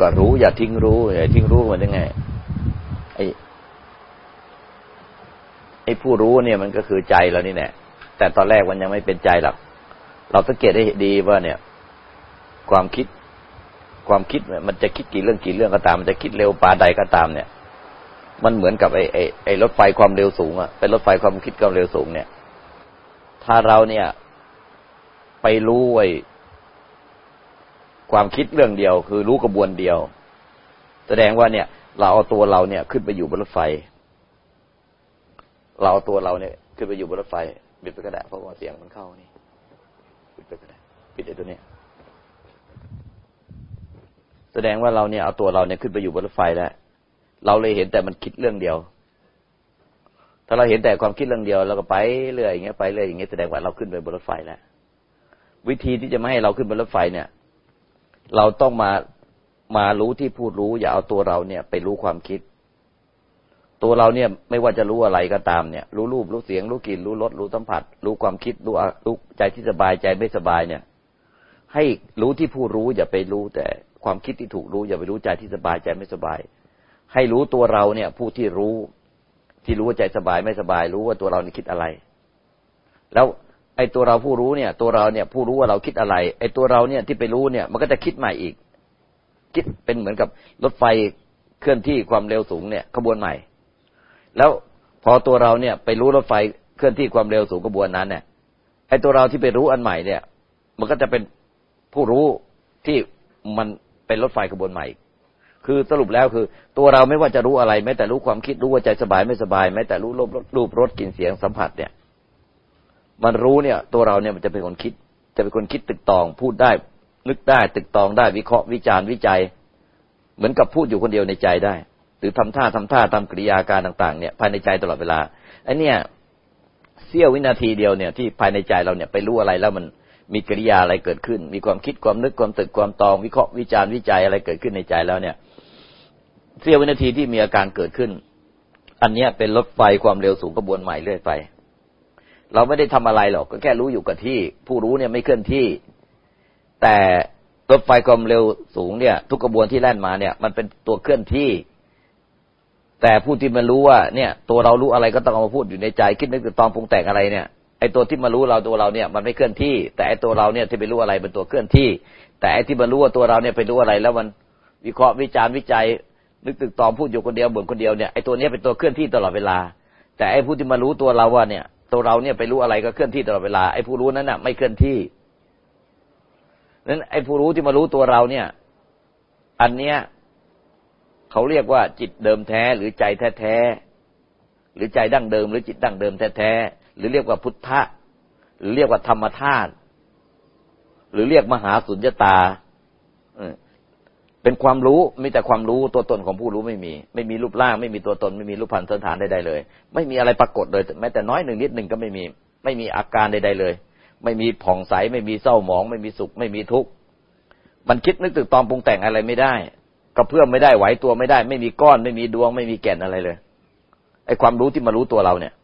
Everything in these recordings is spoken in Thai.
กับรู้ อย่าทิ้งรู้อย่าทิ้งรู้มันยังไงไอ้ไอ้ผู้รู้เนี่ยมันก็คือใจเรานี่แหละแต่ตอนแรกมันยังไม่เป็นใจหรอกเราสังเกตได้ดีว่าเนี่ย ความคิด ความคิดมันจะคิดกี่เรื่องกี่เรื่องก็ตาม มันจะคิดเร็วปาใดก็ตามเนี่ย มันเหมือนกับไอ้ไอ้ไอ้รถไฟความเร็วสูงอะเป็นรถไฟความคิดความเร็วสูงเนี่ย ถ้าเราเนี่ย ไปรู้ไอ้ ความคิดเรื่องเดียว คือรู้กระบวนเดียว แสดงว่าเนี่ย เราเอาตัวเราเนี่ย ขึ้นไปอยู่บนรถไฟ เราเอาตัวเราเนี่ย ขึ้นไปอยู่บนรถไฟปิดไปก็ได้เพราะว่าเสียงมันเข้านี่ปิดไปก็ได้ปิดไอ้ตัวเนี้ยแสดงว่าเราเนี่ยเอาตัวเราเนี่ยขึ้นไปอยู่บนรถไฟแล้วเราเลยเห็นแต่มันคิดเรื่องเดียว ถ้าเราเห็นแต่ความคิดเรื่องเดียวเราก็ไปเรื่อยอย่างเงี้ยไปเรื่อยอย่างเงี้ยแสดงว่าเราขึ้นไปบนรถไฟแล้ววิธีที่จะไม่ให้เราขึ้นบนรถไฟเนี่ย เราต้องมามารู้ที่พูดรู้ อย่าเอาตัวเราเนี่ย ไปรู้ความคิด ตัวเราเนี่ยไม่ว่าจะรู้อะไรก็ตามเนี่ย รู้รูปรู้เสียง รู้กลิ่นรู้รสรู้สัมผัส รู้ความคิดรู้รู้ใจที่สบายใจไม่สบายเนี่ย ให้รู้ที่ผู้รู้ อย่าไปรู้แต่ความคิดที่ถูกรู้ อย่าไปรู้ใจที่สบายใจไม่สบาย ให้รู้ตัวเราเนี่ย ผู้ที่รู้ ที่รู้ว่าใจสบายไม่สบาย รู้ว่าตัวเราเนี่คิดอะไร แล้ว ไอ้ตัวเราผู้รู้เนี่ย ตัวเราเนี่ยผู้รู้ว่าเราคิดอะไร ไอ้ตัวเราเนี่ยที่ไปรู้เนี่ย มันก็จะคิดใหม่อีก คิดเป็นเหมือนกับรถไฟเคลื่อนที่ความเร็วสูงเนี่ยขบวนใหม่ แล้วพอตัวเราเนี่ยไปรู้รถไฟเคลื่อนที่ความเร็วสูงกระบวนนั้นเนี่ยไอ้ตัวเราที่ไปรู้อันใหม่เนี่ย มันก็จะเป็นผู้รู้ที่มันเป็นรถไฟกระบวนใหม่ คือสรุปแล้วคือ ตัวเราไม่ว่าจะรู้อะไรแม้แต่รู้ความคิดรู้ว่าใจสบายไม่สบายแม้แต่รู้รูปรูปรสกลิ่นเสียงสัมผัสเนี่ย มันรู้เนี่ย ตัวเราเนี่ยมันจะเป็นคนคิด จะเป็นคนคิดตึกตอง พูดได้ นึกได้ตึกตองได้วิเคราะห์วิจารณ์วิจัย เหมือนกับพูดอยู่คนเดียวในใจได้ หรือทำท่าทำท่าทำกิริยาการต่าง ๆ เนี่ยภายในใจตลอดเวลาไอ้นี่เสี้ยววินาทีเดียวเนี่ยที่ภายในใจเราเนี่ยไปรู้อะไรแล้วมันมีกิริยาอะไรเกิดขึ้น มีความคิดความนึกความตึกความตอง วิเคราะห์วิจารณ์วิจัยอะไรเกิดขึ้นในใจแล้วเนี่ย เสี้ยววินาทีที่มีอาการเกิดขึ้น อันเนี้ยเป็นรถไฟความเร็วสูงกระบวนใหม่เรื่อยไป เราไม่ได้ทำอะไรหรอกก็แค่รู้อยู่กับที่ ผู้รู้เนี่ยไม่เคลื่อนที่ แต่รถไฟความเร็วสูงเนี่ย ทุกกระบวนที่แล่นมาเนี่ย มันเป็นตัวเคลื่อนที่ แต่ผู้ที่มารู้ว่าเนี่ย ตัวเรารู้อะไรก็ต้องเอามาพูดอยู่ในใจ คิดนึกตองปรุงแต่งอะไรเนี่ยไอ้ตัวที่มารู้เราตัวเราเนี่ยมันไม่เคลื่อนที่ แต่ไอ้ตัวเราเนี่ยที่ไปรู้อะไรเป็นตัวเคลื่อนที่ แต่ไอ้ที่มารู้ว่าตัวเราเนี่ยไปรู้อะไร แล้วมันวิเคราะห์วิจารณ์วิจัย นึกตึกตองพูดอยู่คนเดียวบ่นคนเดียวเนี่ยไอ้ตัวนี้เป็นตัวเคลื่อนที่ตลอดเวลา แต่ไอ้ผู้ที่มารู้ตัวเราว่าเนี่ย ตัวเราเนี่ยไปรู้อะไรก็เคลื่อนที่ตลอดเวลาไอ้ผู้รู้นั้นน่ะ ไม่เคลื่อนที่นั้นไอ้ผู้รู้ที่มารู้ตัวเราเนี่ย อันเนี้ยเขาเรียกว่าจิตเดิมแท้หรือใจแท้แท้หรือใจดั้งเดิม หรือจิตดั้งเดิมแท้แท้หรือเรียกว่าพุทธะหรือเรียกว่าธรรมธาตุหรือเรียกมหาสุญญตา เป็นความรู้มีแต่ความรู้ตัวตนของผู้รู้ไม่มี ไม่มีรูปร่าง ไม่มีตัวตน ไม่มีรูปพันธ์สันฐานใดๆเลย ไม่มีอะไรปรากฏเลย แม้แต่น้อยหนึ่งนิดหนึ่งก็ไม่มี ไม่มีอาการใดๆเลย ไม่มีผ่องใส ไม่มีเศร้าหมอง ไม่มีสุข ไม่มีทุกข์มันคิดนึกตึกตองปรุงแต่งอะไรไม่ได้กระเพื่อมไม่ได้ไหวตัวไม่ได้ ไม่มีก้อนไม่มีดวง ไม่มีแก่นอะไรเลยไอ้ความรู้ที่มารู้ตัวเราเนี่ย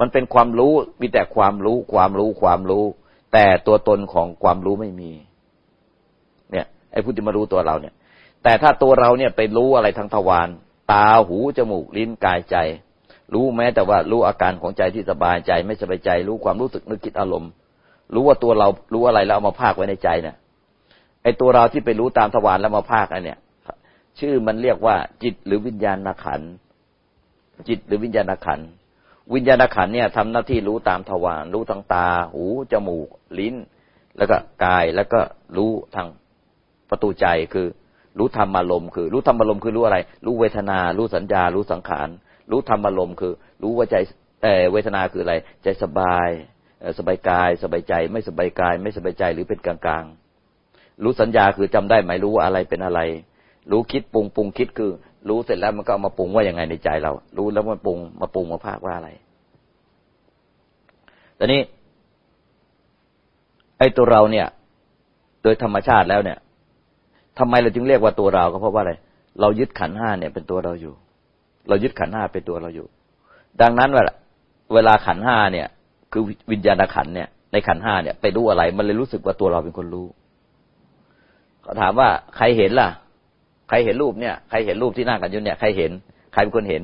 มันเป็นความรู้มีแต่ความรู้ ความรู้ความรู้ แต่ตัวตนของความรู้ไม่มี ไอ้ผู้ที่มารู้ตัวเราเนี่ย แต่ถ้าตัวเราเนี่ยไปรู้อะไรทางทวารตาหูจมูกลิ้นกายใจ รู้แม้แต่ว่ารู้อาการของใจที่สบายใจไม่สบายใจ รู้ความรู้สึกนึกคิดอารมณ์ รู้ว่าตัวเรารู้อะไรแล้วเอามาภาคไว้ในใจเนี่ยไอ้ตัวเราที่ไปรู้ตามทวารแล้วมาภาคอันเนี้ยชื่อมันเรียกว่า จิตหรือวิญญาณขันจิตหรือวิญญาณขันวิญญาณขันเนี่ยทำหน้าที่รู้ตามทวารรู้ทางตา หูจมูก ลิ้น แล้วก็กายแล้วก็รู้ทาง ประตูใจคือ รู้ธรรมารมคือ รู้ธรรมารมคือรู้อะไร รู้เวทนา รู้สัญญา รู้สังขาร รู้ธรรมารมคือ รู้ว่าใจเอเวทนาคืออะไร ใจสบายสบายกาย สบายใจ ไม่สบายกาย ไม่สบายใจหรือเป็นกลางๆ รู้สัญญาคือจำได้ไหมรู้ว่าอะไรเป็นอะไร รู้คิดปรุงปรุงคิดคือ รู้เสร็จแล้วมันก็มาปรุงว่าย่างไงในใจเรา รู้แล้วมันปรุงมาปรุงมาภาคว่าอะไรตอนนี้ไอ้ตัวเราเนี่ย โดยธรรมชาติแล้วเนี่ย ทำไมเราจึงเรียกว่าตัวเราก็เพราะว่าอะไร เรายึดขันห้าเนี่ยเป็นตัวเราอยู่ เรายึดขันห้าเป็นตัวเราอยู่ ดังนั้นเวลาเวลาขันห้าเนี่ย คือวิญญาณขันเนี่ย ในขันห้าเนี่ย ไปรู้อะไร มันเลยรู้สึกว่าตัวเราเป็นคนรู้เขาถามว่าใครเห็นล่ะ ใครเห็นรูปเนี่ย ใครเห็นรูปที่หน้ากันยุ่เนี่ย ใครเห็น ใครเป็นคนเห็น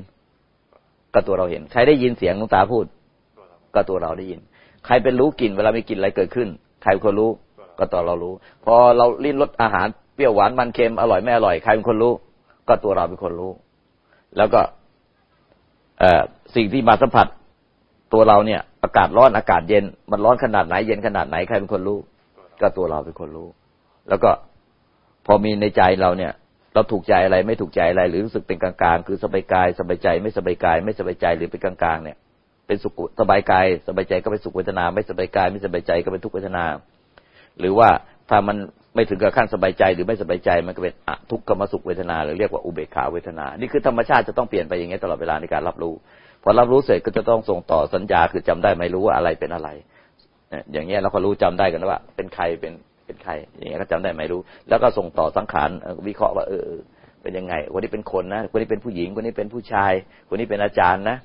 ก็ตัวเราเห็น ใครได้ยินเสียงลวงตาพูด ก็ตัวเราได้ยิน ใครเป็นรู้กลิ่น เวลามีกลิ่นอะไรเกิดขึ้น ใครเป็นคนรู้ ก็ตัวเรารู้ พอเราลิ้นรสอาหาร เปรี้ยวหวานมันเค็มอร่อยไม่อร่อยใครเป็นคนรู้ ก็ตัวเราเป็นคนรู้ แล้วก็เอสิ่งที่มาสัมผัส ตัวเราเนี่ย อากาศร้อนอากาศเย็น มันร้อนขนาดไหน เย็นขนาดไหนใครเป็นคนรู้ ก็ตัวเราเป็นคนรู้ แล้วก็พอมีในใจเราเนี่ย เราถูกใจอะไรไม่ถูกใจอะไร หรือรู้สึกเป็นกลางๆ คือสบายกายสบายใจ ไม่สบายกาย ไม่สบายใจหรือเป็นกลางๆเนี่ย เป็นสุขสบายกายสบายใจก็เป็นสุขเวทนา ไม่สบายกาย ไม่สบายใจก็เป็นทุกขเวทนา หรือว่าถ้ามัน ไม่ถึงกับขั้นสบายใจหรือไม่สบายใจมันก็เป็นทุกขมสุขเวทนาหรือเรียกว่าอุเบกขาเวทนา นี่คือธรรมชาติจะต้องเปลี่ยนไปอย่างนี้ตลอดเวลาในการรับรู้ พอรับรู้เสร็จก็จะต้องส่งต่อสัญญาคือจำได้ไม่รู้ว่าอะไรเป็นอะไร อย่างเงี้ยเราก็รู้จำได้กันว่า เป็นใครเป็นเป็นใคร อย่างเงี้ยก็จำได้ไม่รู้ แล้วก็ส่งต่อสังขารวิเคราะห์ว่าเออเป็นยังไงคนนี้เป็นคนนะคนนี้เป็นผู้หญิงคนนี้เป็นผู้ชาย คนนี้เป็นอาจารย์นะ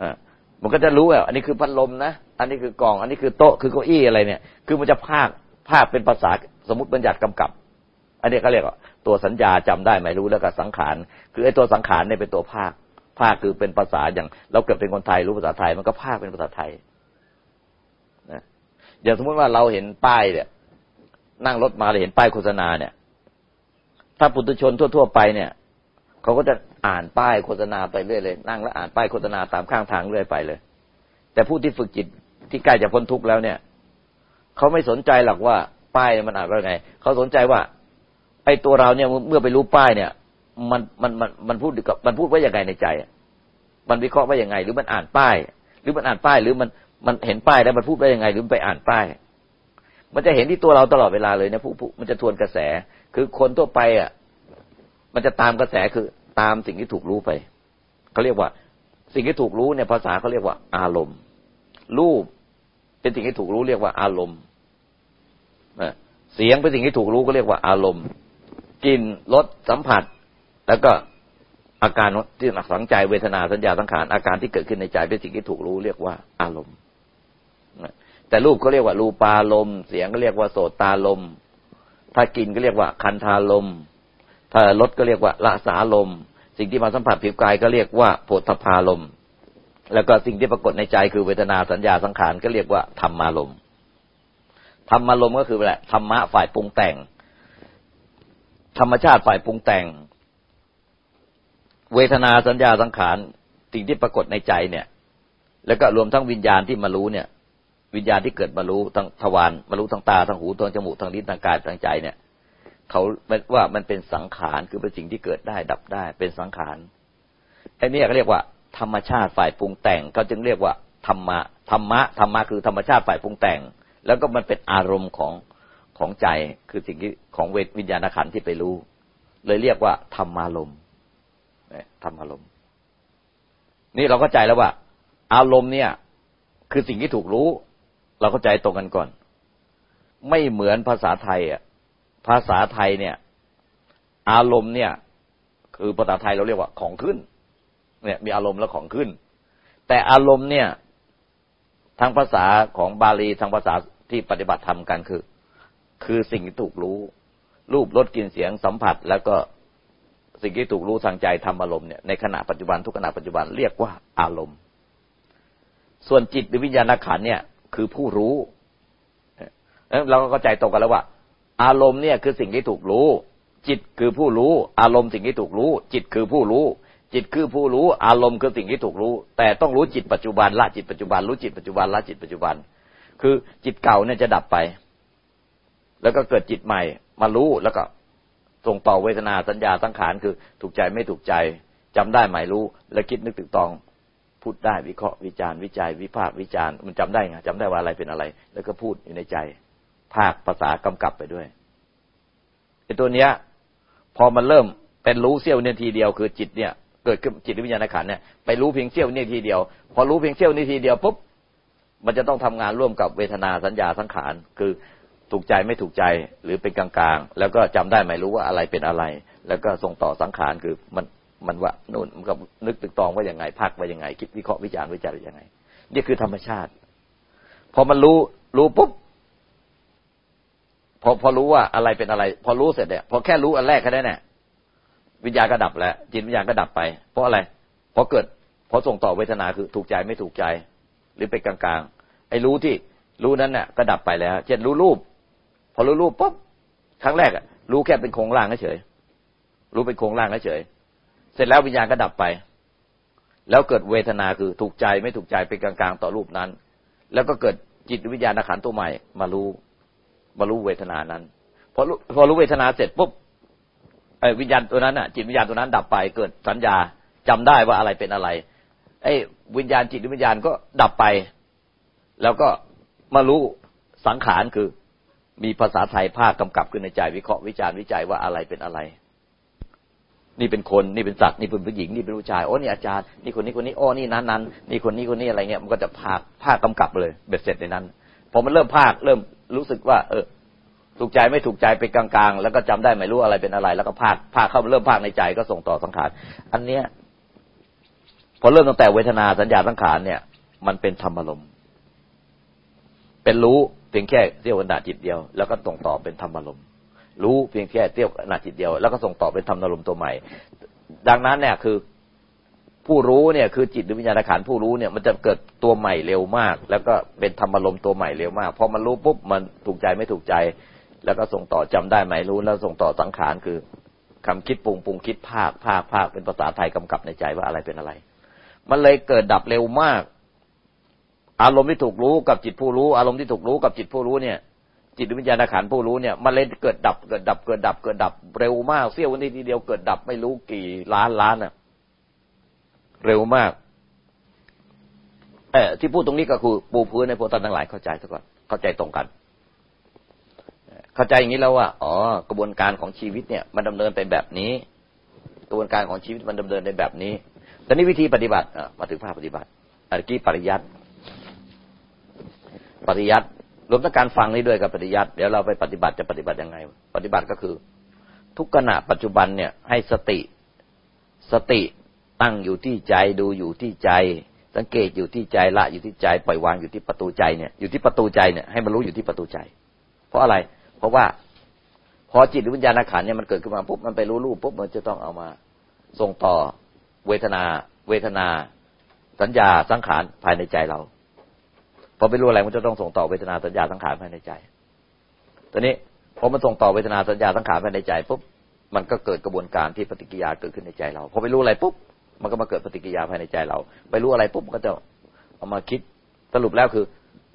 อ่ามันก็จะรู้ว่าอันนี้คือพัดลมนะ อันนี้คือกล่อง อันนี้คือโต๊ะ คือเก้าอี้อะไรเนี่ย คือมันจะภาค ภาเป็นภาษาสมมติบัญญัติกำกับ อันนี้เขาเรียกว่าตัวสัญญาจำได้ไม่รู้แล้วก็สังขาร คือไอ้ตัวสังขารเนี่ยเป็นตัวภาค ภาคคือเป็นภาษาอย่าง เราเกิดเป็นคนไทยรู้ภาษาไทยมันก็ภาคเป็นภาษาไทยนะอย่างสมมติว่าเราเห็นป้ายเนี่ย นั่งรถมาเลยเห็นป้ายโฆษณาเนี่ย ถ้าปุถุชนทั่ว ๆ ไปเนี่ยเขาก็จะอ่านป้ายโฆษณาไปเรื่อยเลย นั่งแล้วอ่านป้ายโฆษณาตามข้างทางเรื่อยไปเลย แต่ผู้ที่ฝึกจิตที่ใกล้จะพ้นทุกข์แล้วเนี่ย เขาไม่สนใจหรอกว่าป้ายมันอ่านว่าไง เขาสนใจว่าไอ้ตัวเราเนี่ยเมื่อไปรู้ป้ายเนี่ย มันมันมันมันพูดกับมันพูดว่าอย่างไงในใจ มันวิเคราะห์ว่าอย่างไง หรือมันอ่านป้าย หรือมันอ่านป้ายหรือมันมันเห็นป้ายแล้วมันพูดว่ายังไง หรือไปอ่านป้าย มันจะเห็นที่ตัวเราตลอดเวลาเลยนะผู้มันจะทวนกระแส คือคนทั่วไปอะ มันจะตามกระแสคือตามสิ่งที่ถูกรู้ไปเขาเรียกว่า สิ่งที่ถูกรู้เนี่ยภาษาเขาเรียกว่า อารมณ์ รูปเป็นสิ่งที่ถูกรู้เรียกว่าอารมณ์ เสียงเป็นสิ่งที่ถูกรู้ก็เรียกว่าอารมณ์กลิ่นรสสัมผัส แล้วก็อาการที่หนักสังใจเวทนาสัญญาสังขารอาการที่เกิดขึ้นในใจเป็นสิ่งที่ถูกรู้เรียกว่าอารมณ์แต่รูปก็เรียกว่ารูปารมณ์เสียงก็เรียกว่าโสตารมถ้ากินก็เรียกว่าคันธารมถ้ารสก็เรียกว่าละสาลมสิ่งที่มาสัมผัสผิวกายก็เรียกว่าโพธพารมแล้วก็สิ่งที่ปรากฏในใจคือเวทนาสัญญาสังขารก็เรียกว่าธรรมารม ธรรมารมก็คืออะไรธรรมะฝ่ายปรุงแต่ง ธรรมชาติฝ่ายปรุงแต่ง เวทนาสัญญาสังขารสิ่งที่ปรากฏในใจเนี่ย แล้วก็รวมทั้งวิญญาณที่มารู้เนี่ย วิญญาณที่เกิดมารู้ทั้งทวารมารู้ทั้งตาทั้งหูทั้งจมูกทั้งลิ้นทั้งกายทั้งใจเนี่ยเขาว่ามันเป็นสังขารคือเป็นสิ่งที่เกิดได้ดับได้เป็นสังขารไอ้นี่เขาเรียกว่า ธรรมชาติฝ่ายปรุงแต่งเขาจึงเรียกว่าธรรมะธรรมะธรรมะคือธรรมชาติฝ่ายปรุงแต่ง แล้วก็มันเป็นอารมณ์ของของใจคือสิ่งที่ของเวทวิญญาณขันธ์ที่ไปรู้ เลยเรียกว่าธรรมารมณ์ธรรมารมณ์นี่เราก็ใจแล้วว่า อารมณ์เนี่ย คือสิ่งที่ถูกรู้ เราก็ใจตรงกันก่อน ไม่เหมือนภาษาไทยอะภาษาไทยเนี่ย อารมณ์เนี่ย คือภาษาไทยเราเรียกว่าของขึ้น เนี่ย มีอารมณ์แล้วของขึ้น แต่อารมณ์เนี่ย ทางภาษาของบาลีทางภาษาที่ปฏิบัติธรรมกันคือ คือสิ่งที่ถูกรู้ รูปรสกลิ่นเสียงสัมผัส แล้วก็สิ่งที่ถูกรู้ทางใจทำอารมณ์เนี่ยในขณะปัจจุบันทุกขณะปัจจุบันเรียกว่าอารมณ์ ส่วนจิตหรือวิญญาณขันเนี่ยคือผู้รู้เราก็เข้าใจตรงกันแล้วว่า อารมณ์เนี่ยคือสิ่งที่ถูกรู้ จิตคือผู้รู้ อารมณ์สิ่งที่ถูกรู้ จิตคือผู้รู้ จิตคือผู้รู้อารมณ์คือสิ่งที่ถูกรู้ แต่ต้องรู้จิตปัจจุบันละจิตปัจจุบันรู้จิตปัจจุบันละจิตปัจจุบัน คือจิตเก่าเนี่ยจะดับไป แล้วก็เกิดจิตใหม่มารู้แล้วก็ส่งต่อเวทนาสัญญาสังขารคือถูกใจไม่ถูกใจจำได้หมายรู้ แล้วคิดนึกตึกตองพูดได้วิเคราะห์วิจารณ์วิจัย วิพากษ์วิจารณ์มันจำได้ไงจำได้ว่าอะไรเป็นอะไร แล้วก็พูดอยู่ในใจ ภาคภาษากำกับไปด้วยไอ้ตัวเนี้ย พอมันเริ่มเป็นรู้เสี้ยวเนี่ยทีเดียวคือจิตเนี่ย เกิดขึ้นจิตวิญญาณขันเนี่ยไปรู้เพียงเสี้ยวนี่ทีเดียว พอรู้เพียงเสี้ยวนี่ทีเดียวปุ๊บมันจะต้องทำงานร่วมกับเวทนาสัญญาสังขาร คือถูกใจไม่ถูกใจหรือเป็นกลางๆ แล้วก็จำได้ไม่รู้ว่าอะไรเป็นอะไร แล้วก็ส่งต่อสังขารคือมันมันว่านู่นมันก็นึกตึกตองว่าอย่างไงพักว่าอย่างไง คิดวิเคราะห์วิจารณ์วิจัยยังไงนี่คือธรรมชาติ พอมันรู้รู้ปุ๊บพอพอรู้ว่าอะไรเป็นอะไร พอรู้เสร็จเนี่ยพอแค่รู้อันแรกแค่นั้นเนี่ย วิญญาณก็ดับแล้วจิตวิญญาณก็ดับไป เพราะอะไร เพราะเกิด เพราะส่งต่อเวทนาคือถูกใจไม่ถูกใจ หรือเป็นกลางๆ ไอ้รู้ที่รู้นั้นเนี่ยก็ดับไปแล้ว เช่นรู้รูป พอรู้รูปปุ๊บครั้งแรกอะรู้แค่เป็นโครงร่างเฉยรู้เป็นโครงร่างเฉยเสร็จแล้ววิญญาณก็ดับไป แล้วเกิดเวทนาคือถูกใจไม่ถูกใจเป็นกลางๆ ต่อรูปนั้น แล้วก็เกิดจิตวิญญาณขันตัวใหม่ มารู้มารู้เวทนานั้นพอรู้พอรู้เวทนาเสร็จปุ๊บ ไอ้วิญญาณตัวนั้นอะ จิตวิญญาณตัวนั้นดับไปเกิดสัญญาจำได้ว่าอะไรเป็นอะไร ไอ้วิญญาณจิตวิญญาณก็ดับไป แล้วก็มารู้สังขารคือมีภาษาไทยภาคกำกับขึ้นในใจวิเคราะห์วิจารณ์วิจัยว่าอะไรเป็นอะไร นี่เป็นคนนี่เป็นสัตว์นี่เป็นผู้หญิงนี่เป็นผู้ชายโอ้นี่อาจารย์นี่คนนี้คนนี้โอ้นี่นั้นนั้นนี่คนนี้คนนี้อะไรเงี้ยมันก็จะภาคภาคกำกับเลยเบ็ดเสร็จในนั้นพอมันเริ่มภาคเริ่มรู้สึกว่า เออ ถูกใจไม่ถูกใจเป็นกลางๆ แล้วก็จำได้ไม่รู้อะไรเป็นอะไร แล้วก็ภาคภาคเข้าเริ่มภาคในใจก็ส่งต่อสังขาร อันเนี้ย พอเริ่มตั้งแต่เวทนาสัญญาสังขารเนี่ย มันเป็นธรรมอารมณ์เป็นรู้เพียงแค่เสี้ยวขณะจิตเดียว แล้วก็ส่งต่อเป็นธรรมอารมณ์รู้เพียงแค่เสี้ยวขณะจิตเดียว แล้วก็ส่งต่อเป็นธรรมอารมณ์ตัวใหม่ ดังนั้นเนี่ยคือผู้รู้เนี่ยคือจิตหรือวิญญาณขันผู้รู้เนี่ยมันจะเกิดตัวใหม่เร็วมาก แล้วก็เป็นธรรมอารมณ์ตัวใหม่เร็วมากพอมันรู้ปุ๊บมันถูกใจไม่ถูกใจ แล้วก็ส่งต่อจำได้ไหมรู้แล้วส่งต่อสังขารคือคำคิดปรุงปรุงคิดภาคภาคภาคเป็นภาษาไทยกำกับในใจว่าอะไรเป็นอะไร มันเลยเกิดดับเร็วมาก อารมณ์ที่ถูกรู้กับจิตผู้รู้ อารมณ์ที่ถูกรู้กับจิตผู้รู้เนี่ย จิตวิญญาณขันผู้รู้เนี่ยมันเลยเกิดดับเกิดดับเกิดดับเกิดดับเร็วมากเสี้ยววันนี้ทีเดียวเกิดดับไม่รู้กี่ล้านล้านอะ เร็วมากเออที่พูดตรงนี้ก็คือปูพื้นในพวกท่านทั้งหลายเข้าใจซะก่อนเข้าใจตรงกัน เข้าใจอย่างนี้แล้วว่าอ๋อกระบวนการของชีวิตเนี่ยมันดำเนินไปแบบนี้ กระบวนการของชีวิตมันดำเนินในแบบนี้แต่นี้วิธีปฏิบัติมาถึงภาคปฏิบัติอันกี้ปริยัติปริยัติรวมทั้งการฟังนี้ด้วยกับปฏิยัติเดี๋ยวเราไปปฏิบัติจะปฏิบัติยังไง ปฏิบัติก็คือ ทุกขณะปัจจุบันเนี่ยให้สติสติตั้งอยู่ที่ใจดูอยู่ที่ใจ สังเกตอยู่ที่ใจละอยู่ที่ใจปล่อยวางอยู่ที่ประตูใจเนี่ยอยู่ที่ประตูใจเนี่ยให้มันรู้อยู่ที่ประตูใจ เพราะอะไร เพราะว่าพอจิตวิญญาณขันเนี่ยมันเกิดขึ้นมาปุ๊บมันไปรู้รูปปุ๊บมันจะต้องเอามาส่งต่อเวทนา เวทนา สัญญาสังขารภายในใจเราพอไปรู้อะไรมันจะต้องส่งต่อเวทนาสัญญาสังขารภายในใจตอนนี้พอมันส่งต่อเวทนาสัญญาสังขารภายในใจปุ๊บมันก็เกิดกระบวนการที่ปฏิกิยาเกิดขึ้นในใจเราพอไปรู้อะไรปุ๊บมันก็มาเกิดปฏิกิยาภายในใจเรา ไปรู้อะไรปุ๊บมันก็จะเอามาคิดสรุปแล้วคือ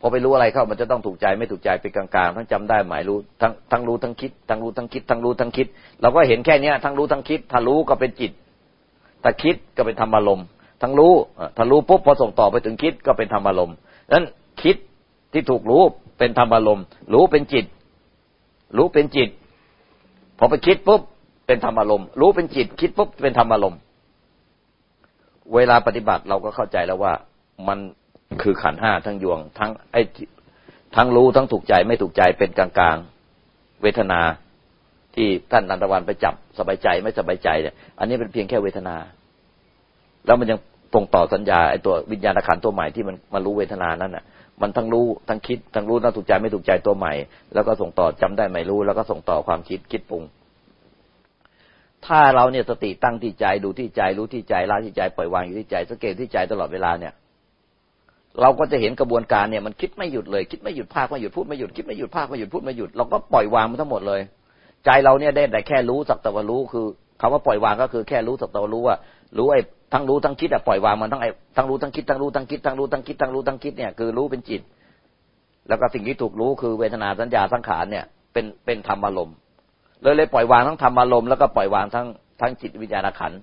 อไปรู้อะไรเข้ามันจะต้องถูกใจไม่ถูกใจเป็นกลางๆทั้งจำได้หมายรู้ทั้งทั้งรู้ทั้งคิดทั้งรู้ทั้งคิดทั้งรู้ทั้งคิด เราก็เห็นแค่เนี้ยทั้งรู้ทั้งคิดถ้ารู้ก็เป็นจิตถ้าคิดก็เป็นธรรมอารมณ์ทั้งรู้ถ้ารู้ปุ๊บพอส่งต่อไปถึงคิดก็เป็นธรรมอารมณ์นั้นคิดที่ถูกรู้เป็นธรรมอารมณ์รู้เป็นจิต รู้เป็นจิต พอไปคิดปุ๊บเป็นธรรมอารมณ์รู้เป็นจิต คิดปุ๊บเป็นธรรมอารมณ์เวลาปฏิบัติเราก็เข้าใจแล้วว่ามัน คือขันห้าทั้งยวง ทั้งไอ้ทั้งรู้ทั้งถูกใจไม่ถูกใจเป็นกลางๆ เวทนาที่ท่านนันทวันไปจับสบายใจไม่สบายใจเนี่ย อันนี้เป็นเพียงแค่เวทนา แล้วมันยังตรงต่อสัญญาไอ้ตัววิญญาณขันตัวใหม่ที่มันมารู้เวทนานั้นอะ มันทั้งรู้ทั้งคิดทั้งรู้ทั้งถูกใจไม่ถูกใจตัวใหม่ แล้วก็ส่งต่อจำได้ไม่รู้ แล้วก็ส่งต่อความคิดคิดปรุง ถ้าเราเนี่ยสติตั้งที่ใจดูที่ใจรู้ที่ใจละที่ใจปล่อยวางอยู่ที่ใจสังเกตที่ใจตลอดเวลาเนี่ย เราก็จะเห็นกระบวนการเนี่ยมันคิดไม่หยุดเลย คิดไม่หยุดภาคไม่หยุดพูดไม่หยุดคิดไม่หยุดภาคไม่หยุดพูดไม่หยุดเราก็ปล่อยวางมันทั้งหมดเลย ใจเราเนี่ยได้แต่แค่รู้สักแต่ว่ารู้คือคำว่าปล่อยวางก็คือแค่รู้สักแต่ว่ารู้ว่ารู้ไอ้ทั้งรู้ทั้งคิดอะปล่อยวางมันทั้งไอ้ทั้งรู้ทั้งคิดทั้งรู้ทั้งคิดทั้งรู้ทั้งคิดทั้งรู้ทั้งคิดเนี่ยคือรู้เป็นจิต แล้วก็สิ่งที่ถูกรู้คือเวทนาสัญญาสังขารเนี่ยเป็นเป็นธรรมอารมณ์เลยเลยปล่อยวางทั้งธรรมอารมณ์แล้วก็ปล่อยวางทั้งทั้งจิตวิญญาณขัน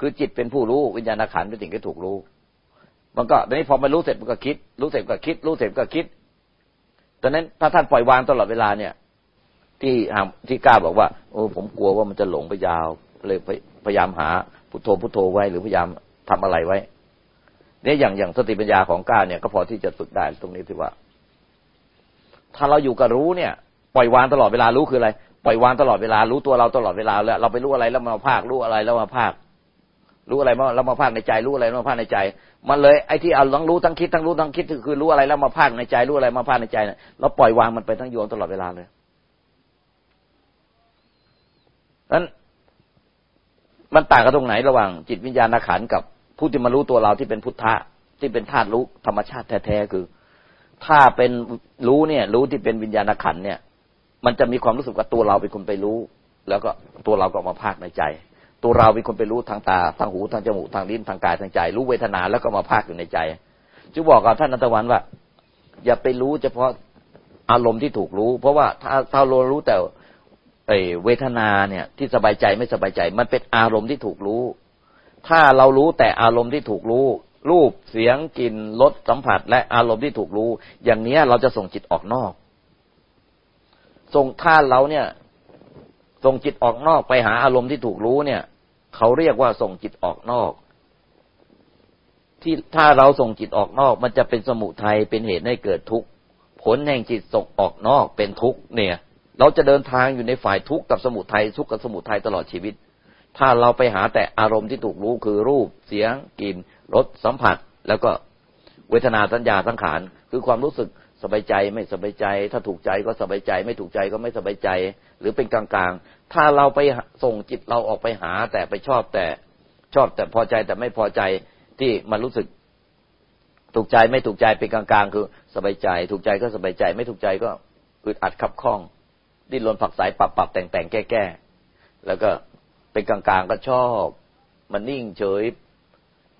คือจิตเป็นผู้รู้วิญญาณขันเป็นสิ่งที่ถูกรู้ มันก็ตอนนี้พอมันรู้เสร็จมันก็คิด รู้เสร็จก็คิด รู้เสร็จก็คิดตอนนั้นถ้าท่านปล่อยวางตลอดเวลาเนี่ย ที่ที่กล้าบอกว่า โอ้ผมกลัวว่ามันจะหลงไปยาว เลยพยายามหาพุทโธพุทโธไว้หรือพยายามทำอะไรไว้ เนี่ยอย่างอย่างสติปัญญาของกล้าเนี่ยก็พอที่จะฝึกได้ตรงนี้ที่ว่า ถ้าเราอยู่กับรู้เนี่ย ปล่อยวางตลอดเวลารู้คืออะไรปล่อยวางตลอดเวลารู้ตัวเราตลอดเวลาแล้วเราไปรู้อะไรแล้วมาภาครู้อะไรแล้วมาภาค รู้อะไรมาแล้วมาภาคในใจรู้อะไรมาภาคในใจ มันเลยไอ้ที่เอาทั้งรู้ทั้งคิดทั้งรู้ทั้งคิดคือรู้อะไรแล้วมาภาคในใจรู้อะไรมาภาคในใจเนี่ยเราปล่อยวางมันไปทั้งยวงตลอดเวลาเลยนั้นมันต่างกันตรงไหนระหว่าง จิตวิญญาณขันกับผู้ที่มารู้ตัวเราที่เป็นพุทธะที่เป็นธาตุรู้ธรรมชาติแท้ๆคือ ถ้าเป็นรู้เนี่ย รู้ที่เป็นวิญญาณขันเนี่ย มันจะมีความรู้สึกว่าตัวเราเป็นคนไปรู้ แล้วก็ตัวเราก็มาภาคในใจ ตัวเราเป็นคนไปรู้ทางตาทางหูทางจมูกทางลิ้นทางกายทางใจ รู้เวทนาแล้วก็มาภาคอยู่ในใจจึงบอกกับท่านนันทวันว่า อย่าไปรู้เฉพาะอารมณ์ที่ถูกรู้ เพราะว่าถ้าถ้าเรารู้แต่เวทนาเนี่ยที่สบายใจไม่สบายใจ มันเป็นอารมณ์ที่ถูกรู้ ถ้าเรารู้แต่อารมณ์ที่ถูกรู้ รูปเสียงกลิ่นรสสัมผัส และอารมณ์ที่ถูกรู้ อย่างเนี้ยเราจะส่งจิตออกนอก ส่งถ้าเราเนี่ยส่งจิตออกนอกไปหาอารมณ์ที่ถูกรู้เนี่ย เขาเรียกว่าส่งจิตออกนอก ที่ถ้าเราส่งจิตออกนอก มันจะเป็นสมุทัยเป็นเหตุให้เกิดทุกข์ผลแห่งจิตส่งออกนอกเป็นทุกข์เนี่ย เราจะเดินทางอยู่ในฝ่ายทุกข์กับสมุทัยทุกข์กับสมุทัยตลอดชีวิต ถ้าเราไปหาแต่อารมณ์ที่ถูกรู้คือรูป เสียงกลิ่นรสสัมผัส แล้วก็เวทนาสัญญาสังขารคือความรู้สึกสบายใจไม่สบายใจ ถ้าถูกใจก็สบายใจ ไม่ถูกใจก็ไม่สบายใจ หรือเป็นกลางๆ ถ้าเราไปส่งจิตเราออกไปหา แต่ไปชอบแต่ชอบแต่พอใจแต่ไม่พอใจที่มันรู้สึกถูกใจไม่ถูกใจเป็นกลางๆ คือสบายใจ ถูกใจก็สบายใจ ไม่ถูกใจก็อึดอัดขับข้อง ดิ้นรนผักสายปรับปรับแต่งแต่งแก้แก้แล้วก็เป็นกลางๆก็ชอบ มันนิ่งเฉย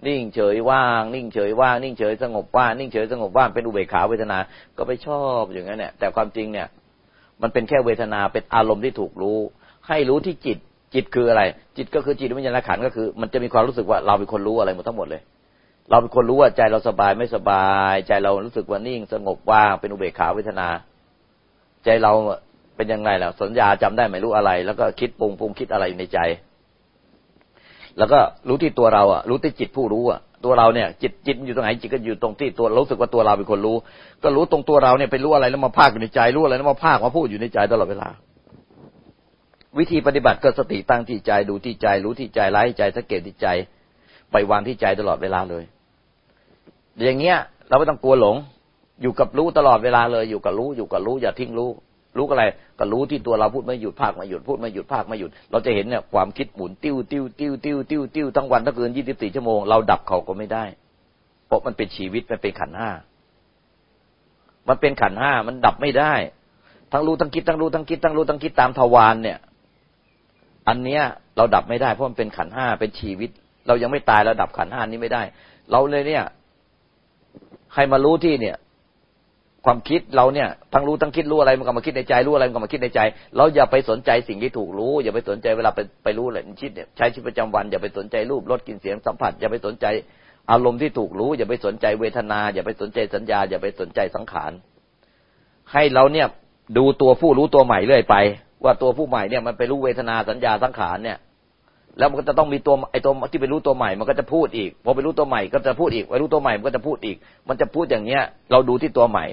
นิ่งเฉยว่าง นิ่งเฉยว่าง นิ่งเฉยสงบว่างนิ่งเฉยสงบว่างเป็นอุเบกขาเวทนา ก็ไปชอบอย่างนั้นเนี่ยแต่ความจริงเนี่ย มันเป็นแค่เวทนาเป็นอารมณ์ที่ถูกรู้ ให้รู้ที่จิตจิตคืออะไร จิตก็คือจิตวิญญาณขันก็คือ มันจะมีความรู้สึกว่าเราเป็นคนรู้อะไรหมดทั้งหมดเลย เราเป็นคนรู้ว่าใจเราสบายไม่สบาย ใจเรารู้สึกว่านิ่งสงบว่างเป็นอุเบกขาเวทนา ใจเราเป็นยังไงล่ะสัญญาจำได้ไม่รู้อะไร แล้วก็คิดปรุงปรุงคิดอะไรอยู่ในใจ แล้วก็รู้ที่ตัวเราอะ รู้ที่จิตผู้รู้อะ ตัวเราเนี่ย จิตจิตอยู่ตรงไหนจิตก็อยู่ตรงที่ตัวรู้สึกว่าตัวเราเป็นคนรู้ ก็รู้ตรงตัวเราเนี่ยไปรู้อะไรแล้วมาภาคอยู่ในใจรู้อะไรแล้วมาภาคมาพูดอยู่ในใจตลอดเวลา วิธีปฏิบัติก็สติตั้งที่ใจดูที่ใจ รู้ที่ใจไล่ใจสังเกตที่ใจ ไปวางที่ใจตลอดเวลาเลย อย่างเงี้ย เราไม่ต้องกลัวหลง อยู่กับรู้ตลอดเวลาเลย อยู่กับรู้อยู่กับรู้อย่าทิ้งรู้ รู้อะไรก็รู้ที่ตัวเราพูดไม่หยุดภาคไม่หยุดพูดไม่หยุดภาคไม่หยุด เราจะเห็นเนี่ยความคิดหมุนติ้วติ้วติ้วติ้วติ้วติ้วทั้งวันทั้งคืนยี่สิบสี่ชั่วโมงเราดับเขาก็ไม่ได้ เพราะมันเป็นชีวิตมันเป็นขันห้ามันเป็นขันห้ามันดับไม่ได้ ทั้งรู้ทั้งคิดทั้งรู้ทั้งคิดทั้งรู้ทั้งคิดตามทวารเนี่ย อันเนี้ยเราดับไม่ได้เพราะมันเป็นขันห้าเป็นชีวิต เรายังไม่ตายเราดับขันห้านี้ไม่ได้ เราเลยเนี่ย ใครมารู้ที่เนี่ย ความคิดเราเนี่ยทั้งรู้ทั้งคิดรู้อะไรมันก็มาคิดในใจรู้อะไรมันก็มาคิดในใจ เราอย่าไปสนใจสิ่งที่ถูกรู้ อย่าไปสนใจเวลาไปไปรู้อะไรชิดเนี่ยใช้ชีวิตประจำวันอย่าไปสนใจรูปรสกลิ่นเสียงสัมผัส อย่าไปสนใจอารมณ์ที่ถูกรู้ อย่าไปสนใจเวทนา อย่าไปสนใจสัญญา อย่าไปสนใจสังขารให้เราเนี่ยดูตัวผู้รู้ตัวใหม่เรื่อยไป ว่าตัวผู้ใหม่เนี่ยมันไปรู้เวทนาสัญญาสังขารเนี่ย แล้วมันก็จะต้องมีตัวไอ้ตัวที่ไปรู้ตัวใหม่มันก็จะพูดอีกพอไปรู้ตัวใหม่ก็จะพูดอีกไปรู้ตัวใหม่มันก็จะพูดอีก มันจะพูดอย่างเนี้ย เราดูที่ตัวใหม่